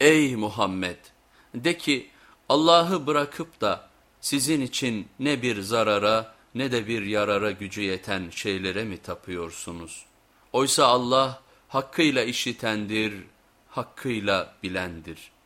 Ey Muhammed! De ki Allah'ı bırakıp da sizin için ne bir zarara ne de bir yarara gücü yeten şeylere mi tapıyorsunuz? Oysa Allah hakkıyla işitendir, hakkıyla bilendir.''